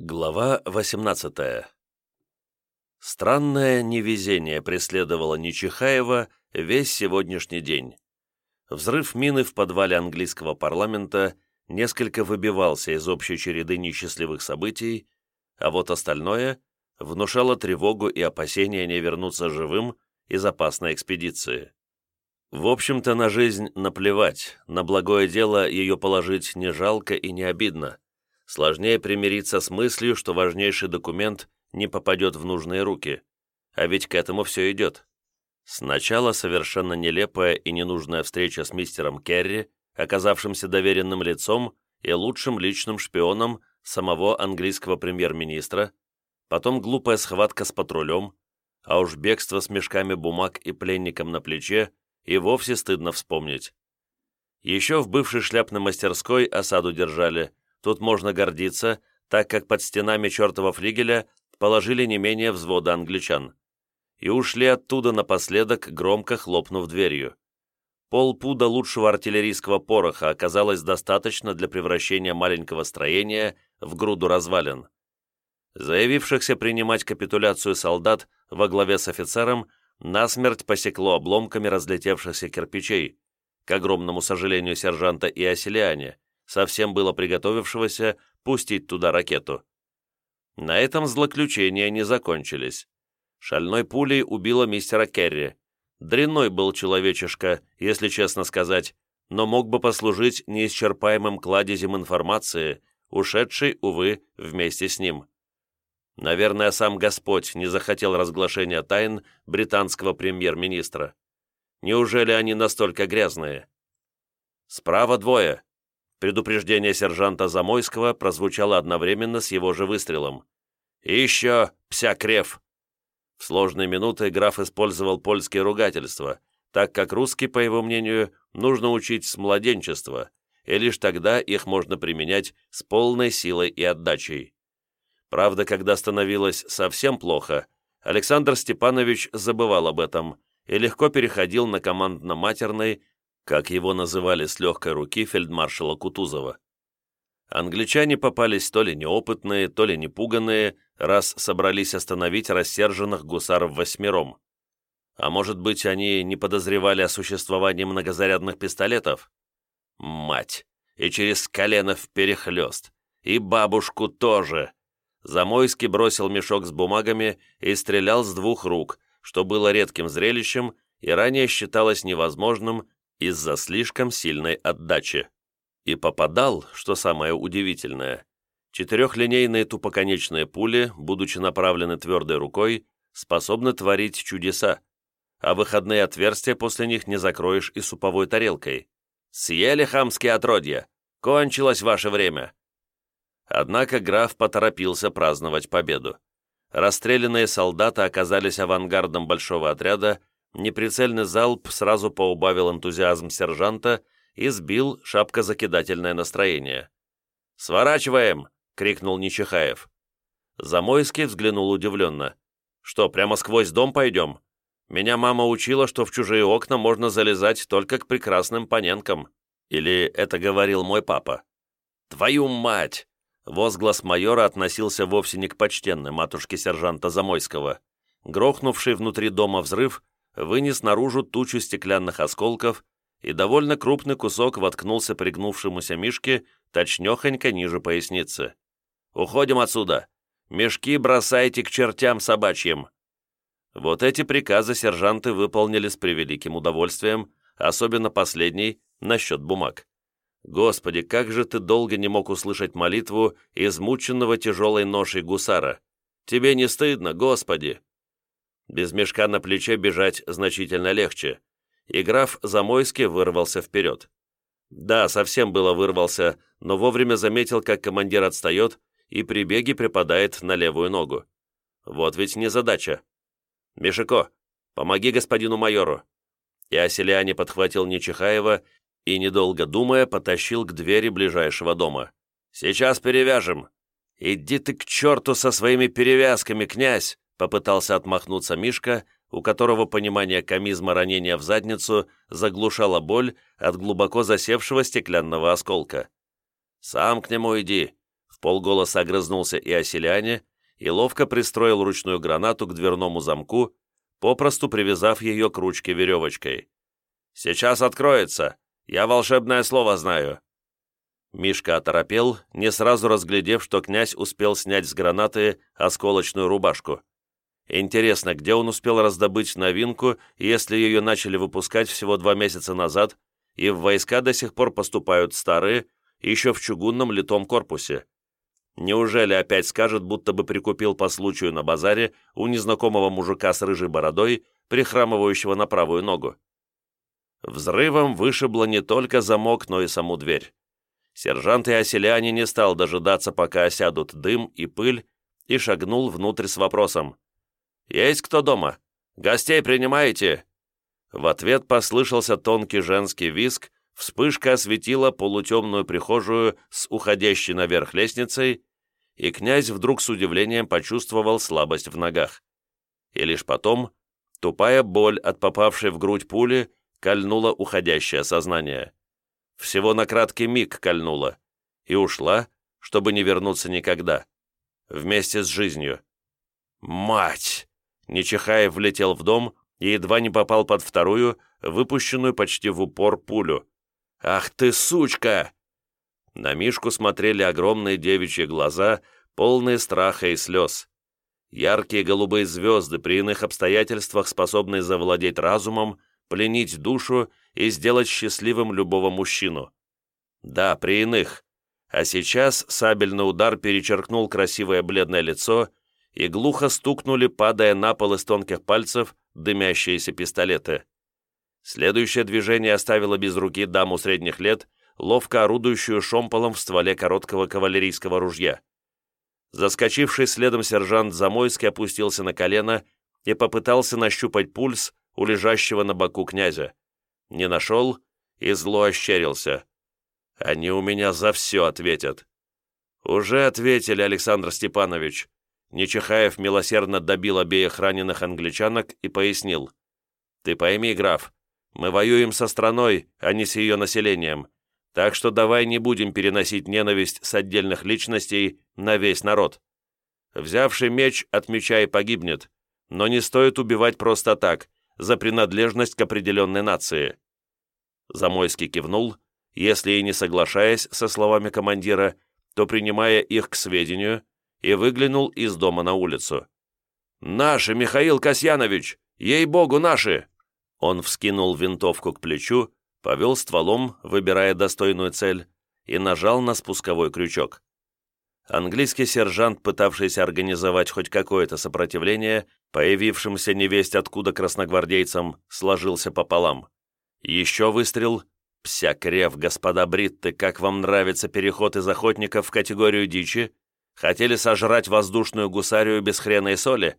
Глава 18 Странное невезение преследовало Нечихаева весь сегодняшний день. Взрыв мины в подвале английского парламента несколько выбивался из общей череды несчастливых событий, а вот остальное внушало тревогу и опасения не вернуться живым из опасной экспедиции. В общем-то, на жизнь наплевать, на благое дело ее положить не жалко и не обидно сложнее примириться с мыслью, что важнейший документ не попадет в нужные руки. А ведь к этому все идет. Сначала совершенно нелепая и ненужная встреча с мистером Керри, оказавшимся доверенным лицом и лучшим личным шпионом самого английского премьер-министра, потом глупая схватка с патрулем, а уж бегство с мешками бумаг и пленником на плече и вовсе стыдно вспомнить. Еще в бывшей шляпной мастерской осаду держали, Тут можно гордиться, так как под стенами чертова флигеля положили не менее взвода англичан. И ушли оттуда напоследок, громко хлопнув дверью. Полпуда лучшего артиллерийского пороха оказалось достаточно для превращения маленького строения в груду развалин. Заявившихся принимать капитуляцию солдат во главе с офицером насмерть посекло обломками разлетевшихся кирпичей, к огромному сожалению сержанта и оселяне, совсем было приготовившегося пустить туда ракету. На этом злоключения не закончились. Шальной пулей убила мистера Керри. Дрянной был человечишка, если честно сказать, но мог бы послужить неисчерпаемым кладезем информации, ушедшей, увы, вместе с ним. Наверное, сам Господь не захотел разглашения тайн британского премьер-министра. Неужели они настолько грязные? Справа двое, Предупреждение сержанта Замойского прозвучало одновременно с его же выстрелом. «И еще, псякрев!» В сложные минуты граф использовал польские ругательства, так как русский, по его мнению, нужно учить с младенчества, и лишь тогда их можно применять с полной силой и отдачей. Правда, когда становилось совсем плохо, Александр Степанович забывал об этом и легко переходил на командно-матерный, как его называли с легкой руки фельдмаршала Кутузова. Англичане попались то ли неопытные, то ли непуганные, раз собрались остановить рассерженных гусаров восьмером. А может быть, они не подозревали о существовании многозарядных пистолетов? Мать! И через колено вперехлёст! И бабушку тоже! Замойский бросил мешок с бумагами и стрелял с двух рук, что было редким зрелищем и ранее считалось невозможным из-за слишком сильной отдачи. И попадал, что самое удивительное, четырехлинейные тупоконечные пули, будучи направлены твердой рукой, способны творить чудеса, а выходные отверстия после них не закроешь и суповой тарелкой. Съели хамские отродья! Кончилось ваше время!» Однако граф поторопился праздновать победу. Расстрелянные солдаты оказались авангардом большого отряда Неприцельный залп сразу поубавил энтузиазм сержанта и сбил шапкозакидательное настроение. «Сворачиваем!» — крикнул Нечихаев. Замойский взглянул удивленно. «Что, прямо сквозь дом пойдем? Меня мама учила, что в чужие окна можно залезать только к прекрасным паненкам. Или это говорил мой папа?» «Твою мать!» Возглас майора относился вовсе не к почтенной матушке сержанта Замойского. Грохнувший внутри дома взрыв вынес наружу тучу стеклянных осколков, и довольно крупный кусок воткнулся пригнувшемуся Мишке точнёхонько ниже поясницы. «Уходим отсюда! Мешки бросайте к чертям собачьим!» Вот эти приказы сержанты выполнили с превеликим удовольствием, особенно последний, насчет бумаг. Господи, как же ты долго не мог услышать молитву измученного тяжелой ношей гусара! Тебе не стыдно, Господи!» Без мешка на плече бежать значительно легче, и граф Замойский вырвался вперед. Да, совсем было вырвался, но вовремя заметил, как командир отстает и при беге припадает на левую ногу. Вот ведь не задача. «Мишико, помоги господину майору!» И Оселяне подхватил Нечихаева и, недолго думая, потащил к двери ближайшего дома. «Сейчас перевяжем!» «Иди ты к черту со своими перевязками, князь!» Попытался отмахнуться Мишка, у которого понимание комизма ранения в задницу заглушало боль от глубоко засевшего стеклянного осколка. «Сам к нему иди. В полголоса огрызнулся и о и ловко пристроил ручную гранату к дверному замку, попросту привязав ее к ручке веревочкой. «Сейчас откроется! Я волшебное слово знаю!» Мишка оторопел, не сразу разглядев, что князь успел снять с гранаты осколочную рубашку. Интересно, где он успел раздобыть новинку, если ее начали выпускать всего два месяца назад, и в войска до сих пор поступают старые, еще в чугунном литом корпусе? Неужели опять скажет, будто бы прикупил по случаю на базаре у незнакомого мужика с рыжей бородой, прихрамывающего на правую ногу? Взрывом вышибло не только замок, но и саму дверь. Сержант и оселяне не стал дожидаться, пока осядут дым и пыль, и шагнул внутрь с вопросом. «Есть кто дома? Гостей принимаете?» В ответ послышался тонкий женский виск, вспышка осветила полутемную прихожую с уходящей наверх лестницей, и князь вдруг с удивлением почувствовал слабость в ногах. И лишь потом тупая боль от попавшей в грудь пули кольнула уходящее сознание всего на краткий миг кольнула и ушла, чтобы не вернуться никогда, вместе с жизнью. «Мать!» Нечихаев влетел в дом и едва не попал под вторую, выпущенную почти в упор пулю. «Ах ты, сучка!» На Мишку смотрели огромные девичьи глаза, полные страха и слез. Яркие голубые звезды при иных обстоятельствах, способные завладеть разумом, пленить душу и сделать счастливым любого мужчину. Да, при иных. А сейчас сабельный удар перечеркнул красивое бледное лицо, и глухо стукнули, падая на пол из тонких пальцев, дымящиеся пистолеты. Следующее движение оставило без руки даму средних лет, ловко орудующую шомполом в стволе короткого кавалерийского ружья. Заскочивший следом сержант Замойский опустился на колено и попытался нащупать пульс, у лежащего на боку князя. Не нашел и зло ощерился. Они у меня за все ответят. Уже ответили, Александр Степанович. Нечихаев милосердно добил обеих раненых англичанок и пояснил. Ты пойми, граф, мы воюем со страной, а не с ее населением. Так что давай не будем переносить ненависть с отдельных личностей на весь народ. Взявший меч от меча и погибнет, но не стоит убивать просто так, за принадлежность к определенной нации. Замойский кивнул, если и не соглашаясь со словами командира, то принимая их к сведению, и выглянул из дома на улицу. «Наши, Михаил Касьянович! Ей-богу, наши!» Он вскинул винтовку к плечу, повел стволом, выбирая достойную цель, и нажал на спусковой крючок. Английский сержант, пытавшийся организовать хоть какое-то сопротивление, появившимся невесть откуда красногвардейцам, сложился пополам. Еще выстрел. Псякрев, господа бритты, как вам нравится переход из охотников в категорию дичи? Хотели сожрать воздушную гусарию без хрена и соли?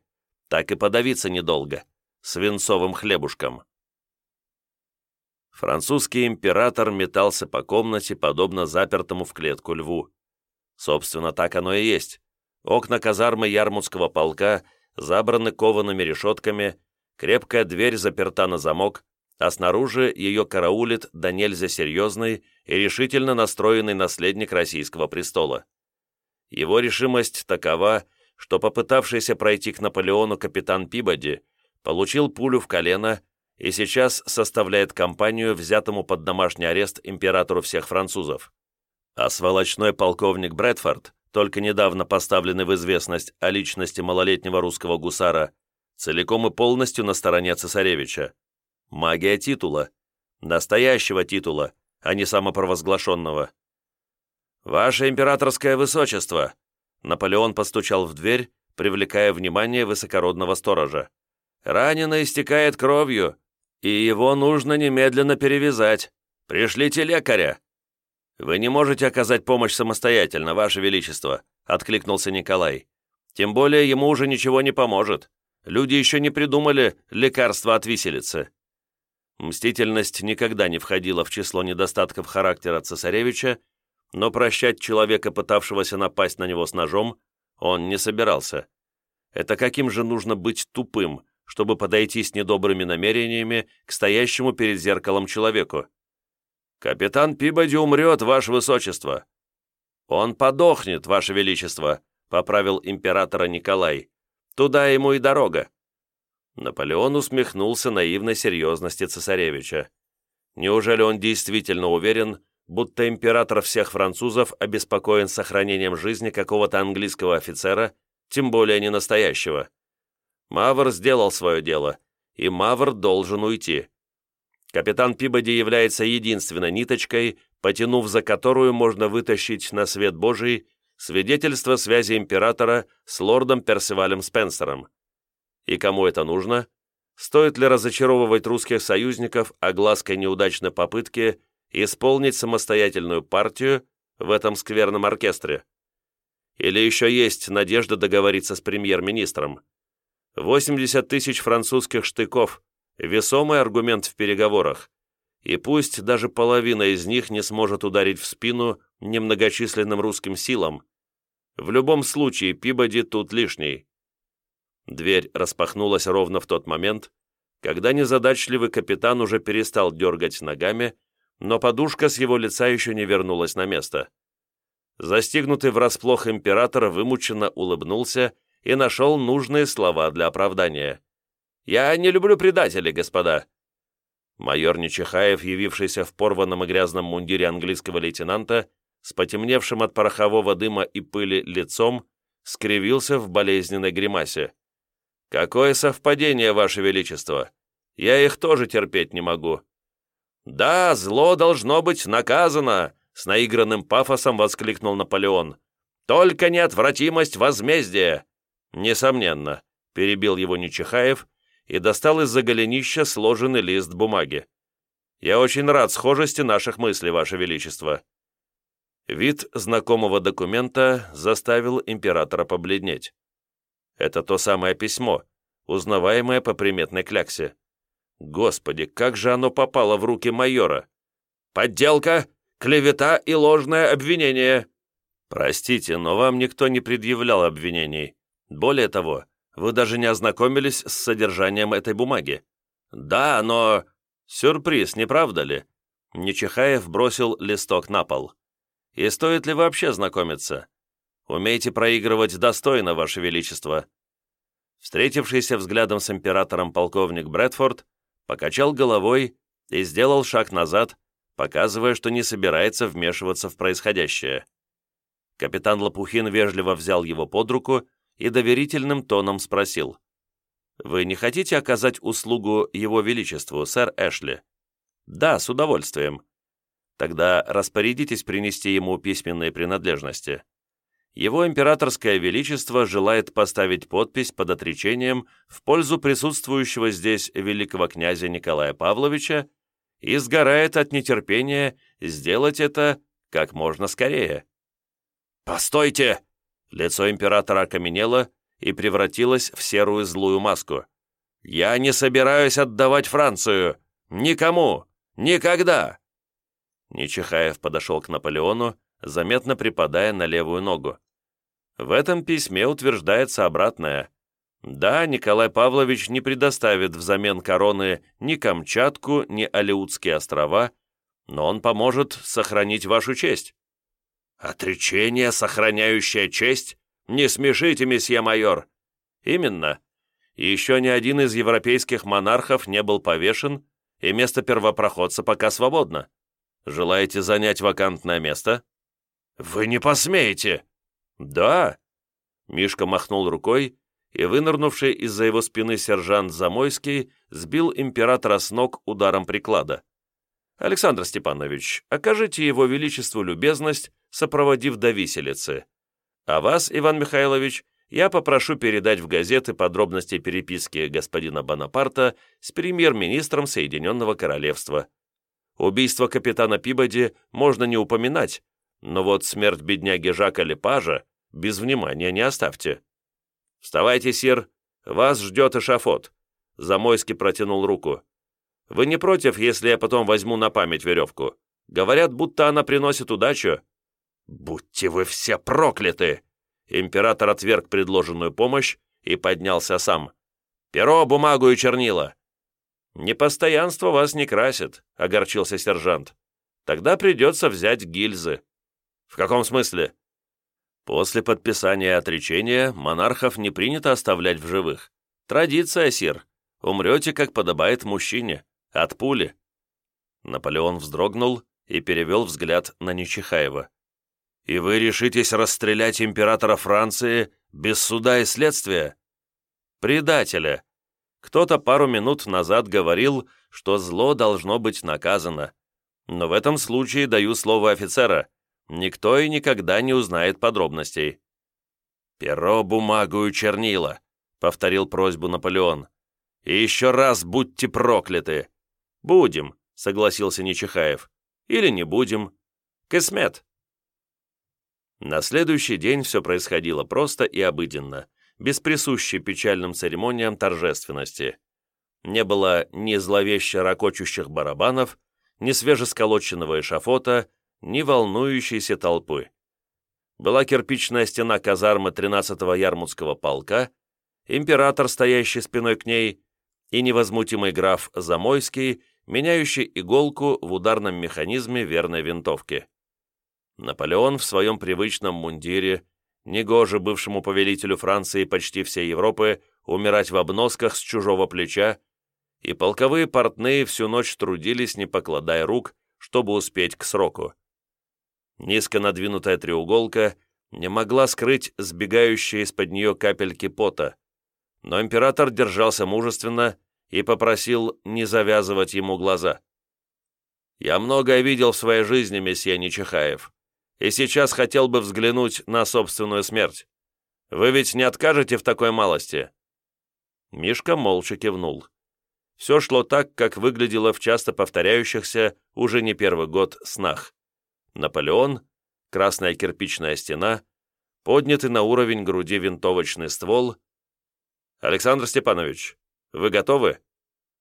Так и подавиться недолго. Свинцовым хлебушком. Французский император метался по комнате, подобно запертому в клетку льву. Собственно, так оно и есть. Окна казармы Ярмутского полка забраны коваными решетками, крепкая дверь заперта на замок, а снаружи ее караулит да нельзя серьезный и решительно настроенный наследник российского престола. Его решимость такова, что попытавшийся пройти к Наполеону капитан Пибоди получил пулю в колено и сейчас составляет компанию взятому под домашний арест императору всех французов а сволочной полковник Брэдфорд, только недавно поставленный в известность о личности малолетнего русского гусара, целиком и полностью на стороне цесаревича. Магия титула. Настоящего титула, а не самопровозглашенного. «Ваше императорское высочество!» Наполеон постучал в дверь, привлекая внимание высокородного сторожа. «Раненый истекает кровью, и его нужно немедленно перевязать. Пришлите лекаря!» «Вы не можете оказать помощь самостоятельно, Ваше Величество», — откликнулся Николай. «Тем более ему уже ничего не поможет. Люди еще не придумали лекарства от виселицы». Мстительность никогда не входила в число недостатков характера цесаревича, но прощать человека, пытавшегося напасть на него с ножом, он не собирался. Это каким же нужно быть тупым, чтобы подойти с недобрыми намерениями к стоящему перед зеркалом человеку? «Капитан Пибоди умрет, ваше высочество!» «Он подохнет, Ваше Величество», — поправил императора Николай. «Туда ему и дорога». Наполеон усмехнулся наивной серьезности цесаревича. Неужели он действительно уверен, будто император всех французов обеспокоен сохранением жизни какого-то английского офицера, тем более не настоящего? Мавр сделал свое дело, и Мавр должен уйти. Капитан Пибоди является единственной ниточкой, потянув за которую можно вытащить на свет Божий свидетельство связи императора с лордом Персивалем Спенсером. И кому это нужно? Стоит ли разочаровывать русских союзников оглаской неудачной попытки исполнить самостоятельную партию в этом скверном оркестре? Или еще есть надежда договориться с премьер-министром? 80 тысяч французских штыков – весомый аргумент в переговорах, и пусть даже половина из них не сможет ударить в спину немногочисленным русским силам, в любом случае Пибоди тут лишний. Дверь распахнулась ровно в тот момент, когда незадачливый капитан уже перестал дергать ногами, но подушка с его лица еще не вернулась на место. Застигнутый врасплох император вымученно улыбнулся и нашел нужные слова для оправдания. «Я не люблю предателей, господа!» Майор Нечихаев, явившийся в порванном и грязном мундире английского лейтенанта, с потемневшим от порохового дыма и пыли лицом, скривился в болезненной гримасе. «Какое совпадение, Ваше Величество! Я их тоже терпеть не могу!» «Да, зло должно быть наказано!» С наигранным пафосом воскликнул Наполеон. «Только неотвратимость возмездия!» «Несомненно», — перебил его Нечихаев и достал из-за голенища сложенный лист бумаги. «Я очень рад схожести наших мыслей, Ваше Величество». Вид знакомого документа заставил императора побледнеть. Это то самое письмо, узнаваемое по приметной кляксе. Господи, как же оно попало в руки майора? «Подделка, клевета и ложное обвинение!» «Простите, но вам никто не предъявлял обвинений. Более того, вы даже не ознакомились с содержанием этой бумаги». «Да, но...» «Сюрприз, не правда ли?» Нечихаев бросил листок на пол. «И стоит ли вообще знакомиться? Умейте проигрывать достойно, Ваше Величество». Встретившийся взглядом с императором полковник Брэдфорд покачал головой и сделал шаг назад, показывая, что не собирается вмешиваться в происходящее. Капитан Лопухин вежливо взял его под руку и доверительным тоном спросил. «Вы не хотите оказать услугу Его Величеству, сэр Эшли?» «Да, с удовольствием». «Тогда распорядитесь принести ему письменные принадлежности». Его императорское величество желает поставить подпись под отречением в пользу присутствующего здесь великого князя Николая Павловича и сгорает от нетерпения сделать это как можно скорее. «Постойте!» Лицо императора окаменело и превратилось в серую злую маску. «Я не собираюсь отдавать Францию! Никому! Никогда!» Нечихаев подошел к Наполеону заметно припадая на левую ногу. В этом письме утверждается обратное. Да, Николай Павлович не предоставит взамен короны ни Камчатку, ни Алеутские острова, но он поможет сохранить вашу честь. Отречение, сохраняющее честь? Не смешите, месье майор. Именно. Еще ни один из европейских монархов не был повешен, и место первопроходца пока свободно. Желаете занять вакантное место? «Вы не посмеете!» «Да!» Мишка махнул рукой, и вынырнувший из-за его спины сержант Замойский сбил императора с ног ударом приклада. «Александр Степанович, окажите его величеству любезность, сопроводив до виселицы. А вас, Иван Михайлович, я попрошу передать в газеты подробности переписки господина Бонапарта с премьер-министром Соединенного Королевства. Убийство капитана Пибоди можно не упоминать, но вот смерть бедняги Жака Лепажа без внимания не оставьте. «Вставайте, сир, вас ждет эшафот», — Замойский протянул руку. «Вы не против, если я потом возьму на память веревку? Говорят, будто она приносит удачу». «Будьте вы все прокляты!» Император отверг предложенную помощь и поднялся сам. «Перо, бумагу и чернила!» «Непостоянство вас не красит», — огорчился сержант. «Тогда придется взять гильзы». «В каком смысле?» После подписания отречения монархов не принято оставлять в живых. Традиция, сир. Умрете, как подобает мужчине, от пули. Наполеон вздрогнул и перевел взгляд на Нечихаева. «И вы решитесь расстрелять императора Франции без суда и следствия?» «Предателя. Кто-то пару минут назад говорил, что зло должно быть наказано. Но в этом случае даю слово офицера. Никто и никогда не узнает подробностей». «Перо, бумагу и чернила», — повторил просьбу Наполеон. «И еще раз будьте прокляты!» «Будем», — согласился Нечихаев. «Или не будем. Кесмет». На следующий день все происходило просто и обыденно, без присущей печальным церемониям торжественности. Не было ни зловеще ракочущих барабанов, ни свежесколоченного эшафота, ни волнующейся толпы. Была кирпичная стена казармы 13-го Ярмутского полка, император, стоящий спиной к ней, и невозмутимый граф Замойский, меняющий иголку в ударном механизме верной винтовки. Наполеон в своем привычном мундире, негоже бывшему повелителю Франции почти всей Европы умирать в обносках с чужого плеча, и полковые портные всю ночь трудились, не покладая рук, чтобы успеть к сроку. Низко надвинутая треуголка не могла скрыть сбегающие из-под нее капельки пота, но император держался мужественно и попросил не завязывать ему глаза. «Я многое видел в своей жизни, месье Нечихаев и сейчас хотел бы взглянуть на собственную смерть. Вы ведь не откажете в такой малости?» Мишка молча кивнул. Все шло так, как выглядело в часто повторяющихся уже не первый год снах. Наполеон, красная кирпичная стена, поднятый на уровень груди винтовочный ствол. «Александр Степанович, вы готовы?»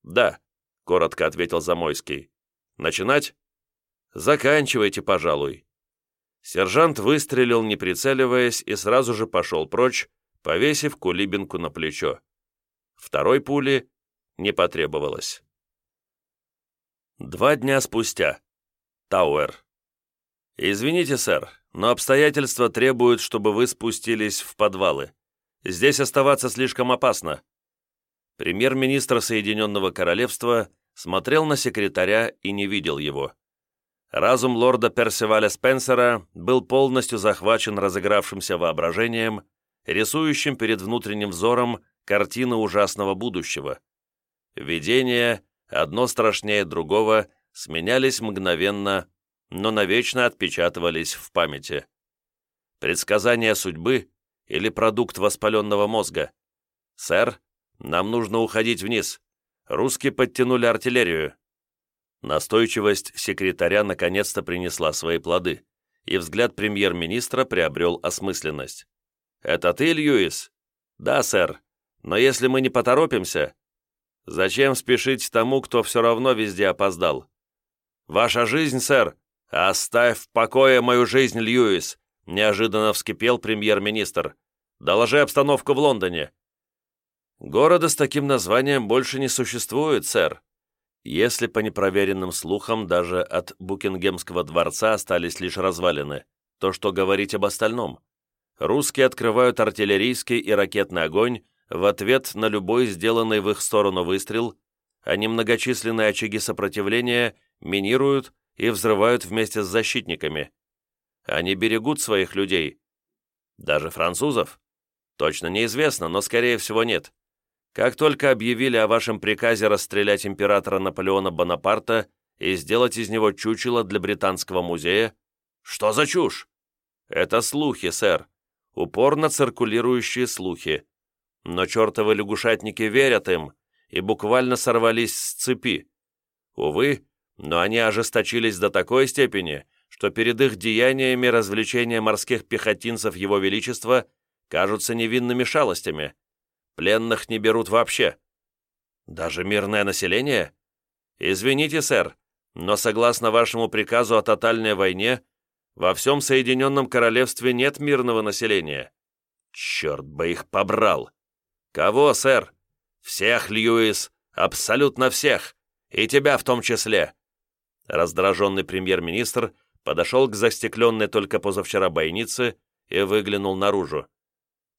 «Да», — коротко ответил Замойский. «Начинать?» «Заканчивайте, пожалуй». Сержант выстрелил, не прицеливаясь, и сразу же пошел прочь, повесив кулибинку на плечо. Второй пули не потребовалось. Два дня спустя. Тауэр. «Извините, сэр, но обстоятельства требуют, чтобы вы спустились в подвалы. Здесь оставаться слишком опасно». Премьер-министр Соединенного Королевства смотрел на секретаря и не видел его. Разум лорда Персиваля Спенсера был полностью захвачен разыгравшимся воображением, рисующим перед внутренним взором картины ужасного будущего. Видения, одно страшнее другого, сменялись мгновенно, но навечно отпечатывались в памяти. Предсказание судьбы или продукт воспаленного мозга? «Сэр, нам нужно уходить вниз. Русские подтянули артиллерию. Настойчивость секретаря наконец-то принесла свои плоды, и взгляд премьер-министра приобрел осмысленность. «Это ты, Льюис?» «Да, сэр. Но если мы не поторопимся...» «Зачем спешить тому, кто все равно везде опоздал?» «Ваша жизнь, сэр!» «Оставь в покое мою жизнь, Льюис!» неожиданно вскипел премьер-министр. «Доложи обстановку в Лондоне». «Города с таким названием больше не существует, сэр», если по непроверенным слухам даже от Букингемского дворца остались лишь развалины, то что говорить об остальном? Русские открывают артиллерийский и ракетный огонь в ответ на любой сделанный в их сторону выстрел, а немногочисленные очаги сопротивления минируют и взрывают вместе с защитниками. Они берегут своих людей. Даже французов? Точно неизвестно, но скорее всего нет. Как только объявили о вашем приказе расстрелять императора Наполеона Бонапарта и сделать из него чучело для Британского музея, что за чушь? Это слухи, сэр, упорно циркулирующие слухи. Но чертовы лягушатники верят им и буквально сорвались с цепи. Увы, но они ожесточились до такой степени, что перед их деяниями развлечения морских пехотинцев Его Величества кажутся невинными шалостями. Пленных не берут вообще. Даже мирное население? Извините, сэр, но согласно вашему приказу о тотальной войне, во всем Соединенном Королевстве нет мирного населения. Черт бы их побрал! Кого, сэр? Всех, Льюис, абсолютно всех, и тебя в том числе. Раздраженный премьер-министр подошел к застекленной только позавчера бойнице и выглянул наружу.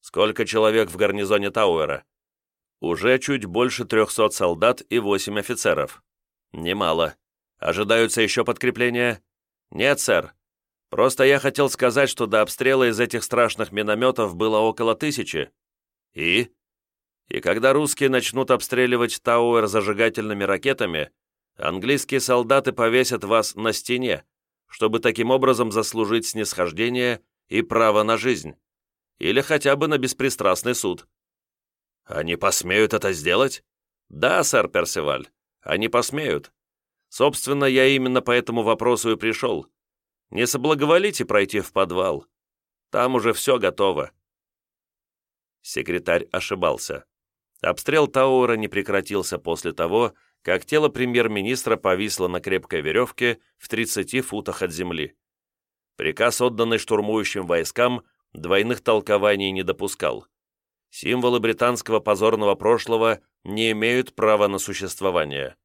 «Сколько человек в гарнизоне Тауэра?» «Уже чуть больше трехсот солдат и восемь офицеров». «Немало. Ожидаются еще подкрепления?» «Нет, сэр. Просто я хотел сказать, что до обстрела из этих страшных минометов было около тысячи». «И?» «И когда русские начнут обстреливать Тауэр зажигательными ракетами, английские солдаты повесят вас на стене, чтобы таким образом заслужить снисхождение и право на жизнь. Или хотя бы на беспристрастный суд». «Они посмеют это сделать?» «Да, сэр Персиваль, они посмеют. Собственно, я именно по этому вопросу и пришел. Не соблаговолите пройти в подвал. Там уже все готово». Секретарь ошибался. Обстрел Тауэра не прекратился после того, как тело премьер-министра повисло на крепкой веревке в 30 футах от земли. Приказ, отданный штурмующим войскам, двойных толкований не допускал. Символы британского позорного прошлого не имеют права на существование.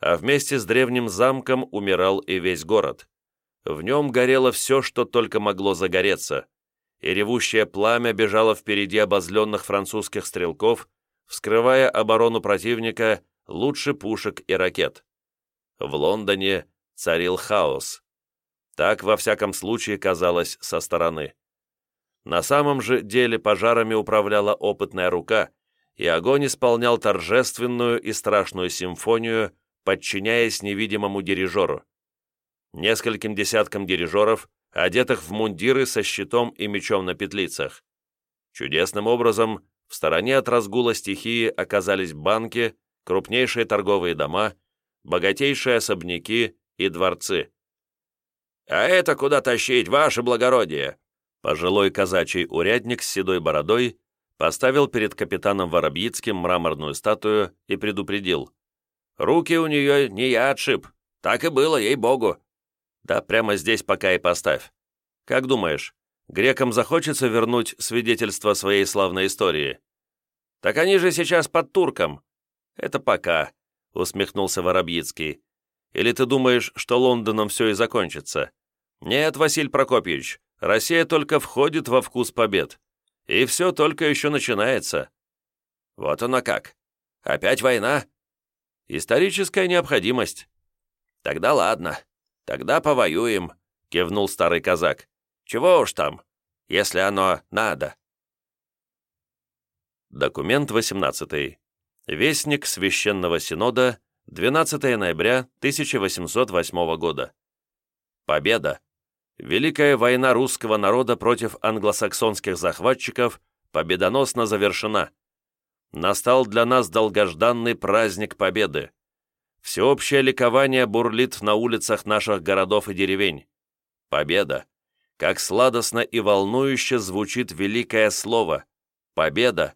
А вместе с древним замком умирал и весь город. В нем горело все, что только могло загореться, и ревущее пламя бежало впереди обозленных французских стрелков, вскрывая оборону противника лучше пушек и ракет. В Лондоне царил хаос. Так, во всяком случае, казалось со стороны. На самом же деле пожарами управляла опытная рука, и огонь исполнял торжественную и страшную симфонию, подчиняясь невидимому дирижеру. Нескольким десяткам дирижеров, одетых в мундиры со щитом и мечом на петлицах. Чудесным образом в стороне от разгула стихии оказались банки, крупнейшие торговые дома, богатейшие особняки и дворцы. «А это куда тащить, ваше благородие?» Пожилой казачий урядник с седой бородой поставил перед капитаном Воробьицким мраморную статую и предупредил. «Руки у нее не я отшиб. Так и было, ей-богу». «Да прямо здесь пока и поставь. Как думаешь, грекам захочется вернуть свидетельство своей славной истории?» «Так они же сейчас под турком». «Это пока», — усмехнулся Воробьицкий. «Или ты думаешь, что Лондоном все и закончится?» «Нет, Василий Прокопьевич, Россия только входит во вкус побед. И все только еще начинается. Вот оно как. Опять война? Историческая необходимость. Тогда ладно. Тогда повоюем, кивнул старый казак. Чего уж там, если оно надо. Документ 18. Вестник Священного Синода, 12 ноября 1808 года. Победа! Великая война русского народа против англосаксонских захватчиков победоносно завершена. Настал для нас долгожданный праздник Победы. Всеобщее ликование бурлит на улицах наших городов и деревень. Победа! Как сладостно и волнующе звучит великое слово. Победа!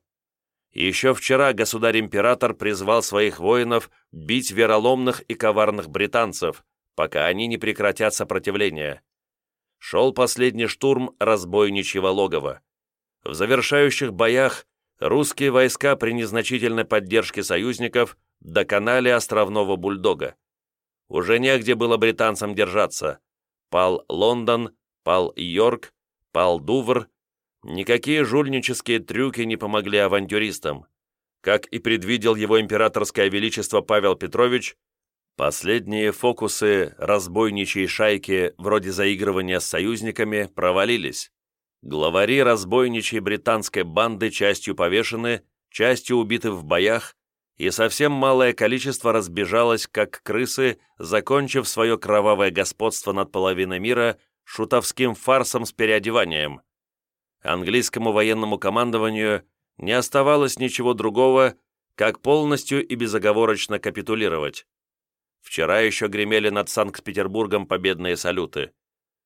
Еще вчера государь-император призвал своих воинов бить вероломных и коварных британцев, пока они не прекратят сопротивление шел последний штурм разбойничьего логова. В завершающих боях русские войска при незначительной поддержке союзников доконали островного бульдога. Уже негде было британцам держаться. Пал Лондон, пал Йорк, пал Дувр. Никакие жульнические трюки не помогли авантюристам. Как и предвидел его императорское величество Павел Петрович, Последние фокусы разбойничьей шайки, вроде заигрывания с союзниками, провалились. Главари разбойничьей британской банды частью повешены, частью убиты в боях, и совсем малое количество разбежалось, как крысы, закончив свое кровавое господство над половиной мира шутовским фарсом с переодеванием. Английскому военному командованию не оставалось ничего другого, как полностью и безоговорочно капитулировать. Вчера еще гремели над Санкт-Петербургом победные салюты.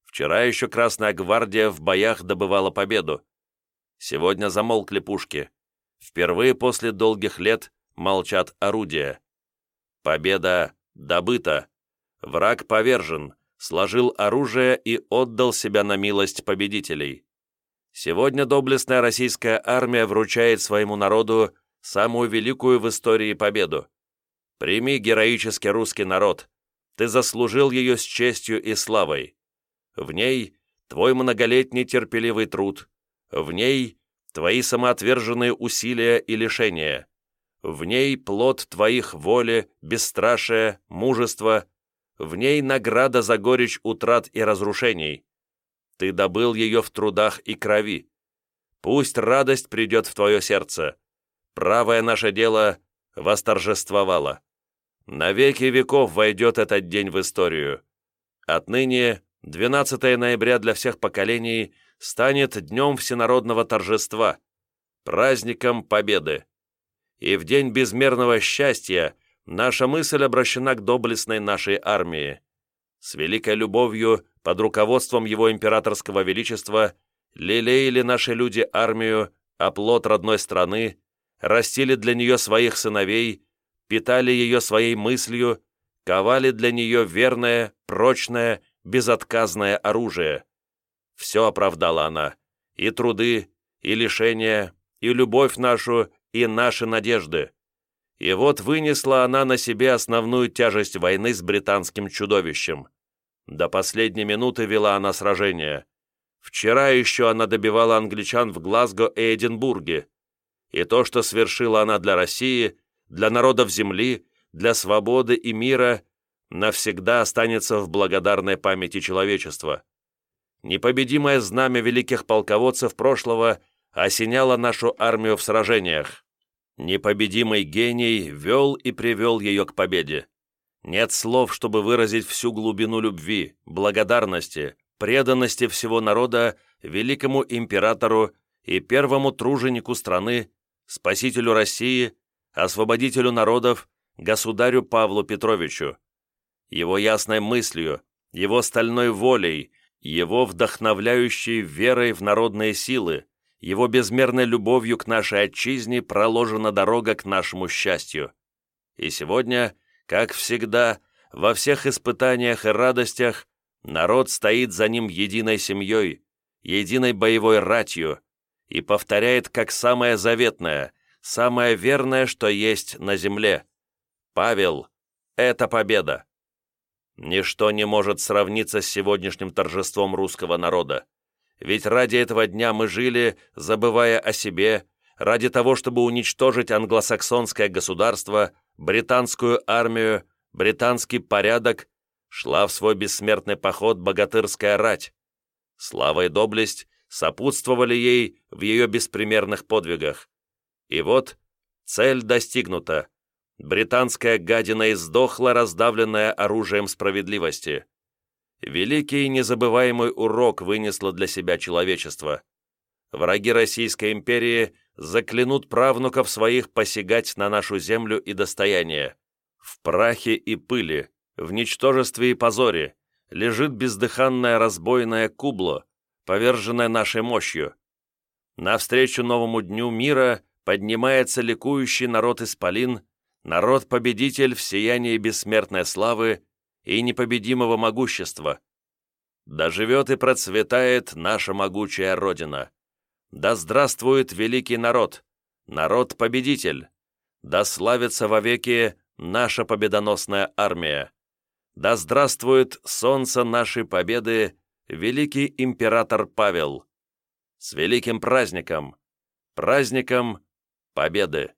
Вчера еще Красная Гвардия в боях добывала победу. Сегодня замолкли пушки. Впервые после долгих лет молчат орудия. Победа добыта. Враг повержен, сложил оружие и отдал себя на милость победителей. Сегодня доблестная российская армия вручает своему народу самую великую в истории победу. Прими героический русский народ. Ты заслужил ее с честью и славой. В ней твой многолетний терпеливый труд, в ней твои самоотверженные усилия и лишения, в ней плод твоих воли, бесстрашия, мужества, в ней награда за горечь утрат и разрушений. Ты добыл ее в трудах и крови. Пусть радость придет в твое сердце. Правое наше дело восторжествовало. На веки веков войдет этот день в историю. Отныне 12 ноября для всех поколений станет днем всенародного торжества, праздником Победы. И в день безмерного счастья наша мысль обращена к доблестной нашей армии. С великой любовью, под руководством его императорского величества, лелеяли наши люди армию, оплот родной страны, растили для нее своих сыновей, питали ее своей мыслью, ковали для нее верное, прочное, безотказное оружие. Все оправдала она, и труды, и лишения, и любовь нашу, и наши надежды. И вот вынесла она на себе основную тяжесть войны с британским чудовищем. До последней минуты вела она сражение. Вчера еще она добивала англичан в Глазго и Эдинбурге. И то, что свершила она для России, для народов Земли, для свободы и мира, навсегда останется в благодарной памяти человечества. Непобедимое знамя великих полководцев прошлого осеняло нашу армию в сражениях. Непобедимый гений вел и привел ее к победе. Нет слов, чтобы выразить всю глубину любви, благодарности, преданности всего народа великому императору и первому труженику страны, спасителю России, освободителю народов, государю Павлу Петровичу. Его ясной мыслью, его стальной волей, его вдохновляющей верой в народные силы, его безмерной любовью к нашей отчизне проложена дорога к нашему счастью. И сегодня, как всегда, во всех испытаниях и радостях народ стоит за ним единой семьей, единой боевой ратью и повторяет как самое заветное, самое верное, что есть на земле. Павел — это победа. Ничто не может сравниться с сегодняшним торжеством русского народа. Ведь ради этого дня мы жили, забывая о себе, ради того, чтобы уничтожить англосаксонское государство, британскую армию, британский порядок, шла в свой бессмертный поход богатырская рать. Слава и доблесть сопутствовали ей в ее беспримерных подвигах. И вот цель достигнута британская гадина издохла, раздавленная оружием справедливости. Великий и незабываемый урок вынесло для себя человечество. Враги Российской империи заклянут правнуков своих посягать на нашу землю и достояние. В прахе и пыли, в ничтожестве и позоре лежит бездыханное разбойное кубло, поверженное нашей мощью. Навстречу новому дню мира поднимается ликующий народ Исполин народ-победитель в сиянии бессмертной славы и непобедимого могущества. Да живет и процветает наша могучая Родина. Да здравствует великий народ, народ-победитель. Да славится вовеки наша победоносная армия. Да здравствует солнце нашей победы, великий император Павел. С великим праздником, праздником победы!